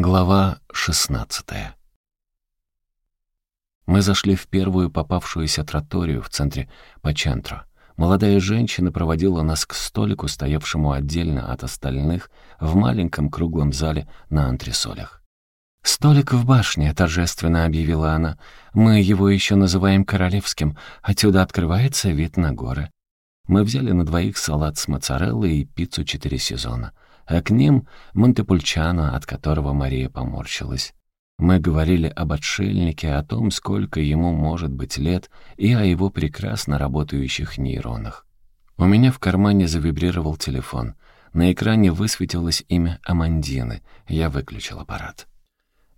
Глава 16 Мы зашли в первую попавшуюся троторию в центре Пачентро. Молодая женщина проводила нас к столику, стоявшему отдельно от остальных, в маленьком круглом зале на антресолях. «Столик в башне», — торжественно объявила она. «Мы его еще называем королевским. Отсюда открывается вид на горы». Мы взяли на двоих салат с моцареллой и пиццу четыре сезона — а к ним Монтепульчано, от которого Мария поморщилась. Мы говорили об отшельнике, о том, сколько ему может быть лет, и о его прекрасно работающих нейронах. У меня в кармане завибрировал телефон. На экране высветилось имя Амандины. Я выключил аппарат.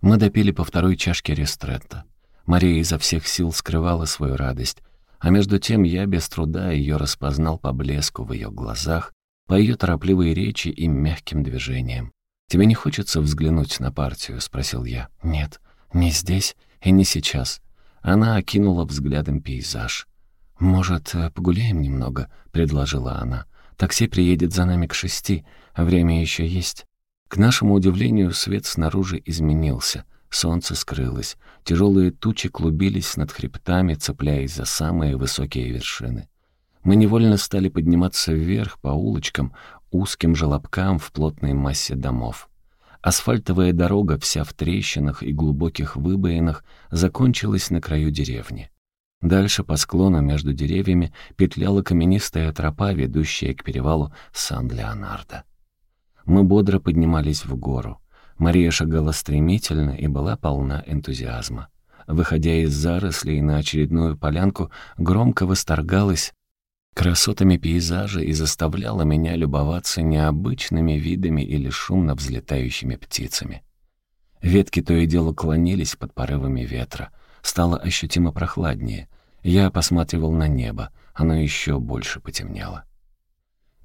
Мы допили по второй чашке ристретто. Мария изо всех сил скрывала свою радость, а между тем я без труда ее распознал по блеску в ее глазах, по ее торопливой речи и мягким движениям. «Тебе не хочется взглянуть на партию?» — спросил я. «Нет, не здесь и не сейчас». Она окинула взглядом пейзаж. «Может, э, погуляем немного?» — предложила она. «Такси приедет за нами к шести, а время еще есть». К нашему удивлению, свет снаружи изменился. Солнце скрылось. Тяжелые тучи клубились над хребтами, цепляясь за самые высокие вершины. Мы невольно стали подниматься вверх по улочкам, узким желобкам в плотной массе домов. Асфальтовая дорога, вся в трещинах и глубоких выбоинах, закончилась на краю деревни. Дальше по склону между деревьями петляла каменистая тропа, ведущая к перевалу Сан-Леонардо. Мы бодро поднимались в гору. Мария шагала стремительно и была полна энтузиазма. Выходя из зарослей на очередную полянку, громко восторгалась красотами пейзажа и заставляла меня любоваться необычными видами или шумно взлетающими птицами. Ветки то и дело клонились под порывами ветра. Стало ощутимо прохладнее. Я посматривал на небо, оно еще больше потемнело.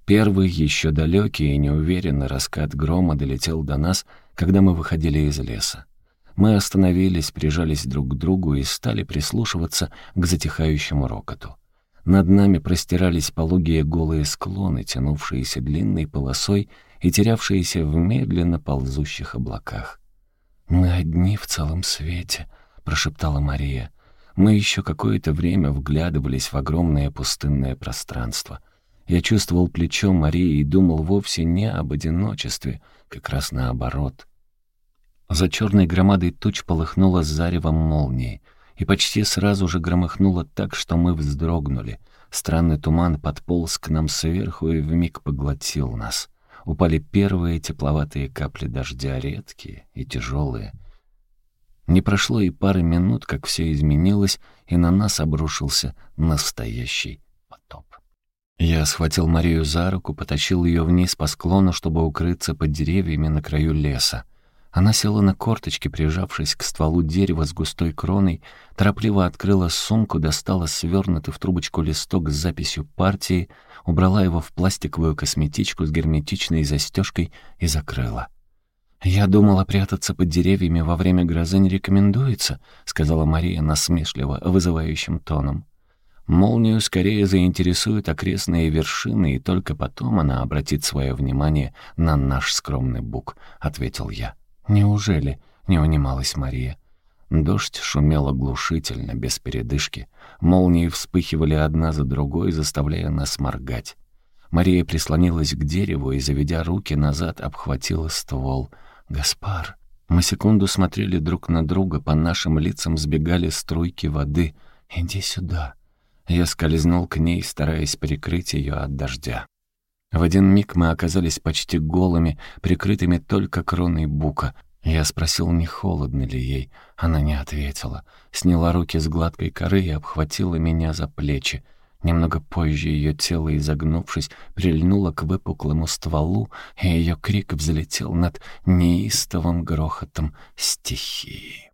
Первый, еще далекий и неуверенный раскат грома долетел до нас, когда мы выходили из леса. Мы остановились, прижались друг к другу и стали прислушиваться к затихающему рокоту. Над нами простирались пологие голые склоны, тянувшиеся длинной полосой и терявшиеся в медленно ползущих облаках. «Мы одни в целом свете», — прошептала Мария. Мы еще какое-то время вглядывались в огромное пустынное пространство. Я чувствовал плечо Марии и думал вовсе не об одиночестве, как раз наоборот. За черной громадой туч полыхнула заревом молнии — и почти сразу же громыхнуло так, что мы вздрогнули. Странный туман подполз к нам сверху и вмиг поглотил нас. Упали первые тепловатые капли дождя, редкие и тяжелые. Не прошло и пары минут, как все изменилось, и на нас обрушился настоящий потоп. Я схватил Марию за руку, потащил ее вниз по склону, чтобы укрыться под деревьями на краю леса. Она села на корточки, прижавшись к стволу дерева с густой кроной, торопливо открыла сумку, достала свернутый в трубочку листок с записью партии, убрала его в пластиковую косметичку с герметичной застежкой и закрыла. «Я думала, прятаться под деревьями во время грозы не рекомендуется», сказала Мария насмешливо, вызывающим тоном. Молнию скорее заинтересуют окрестные вершины, и только потом она обратит свое внимание на наш скромный бук», — ответил я. «Неужели?» — не унималась Мария. Дождь шумел оглушительно, без передышки. Молнии вспыхивали одна за другой, заставляя нас моргать. Мария прислонилась к дереву и, заведя руки назад, обхватила ствол. «Гаспар!» Мы секунду смотрели друг на друга, по нашим лицам сбегали струйки воды. «Иди сюда!» Я скользнул к ней, стараясь прикрыть ее от дождя. В один миг мы оказались почти голыми, прикрытыми только кроной бука. Я спросил, не холодно ли ей. Она не ответила. Сняла руки с гладкой коры и обхватила меня за плечи. Немного позже ее тело, изогнувшись, прильнуло к выпуклому стволу, и ее крик взлетел над неистовым грохотом стихии.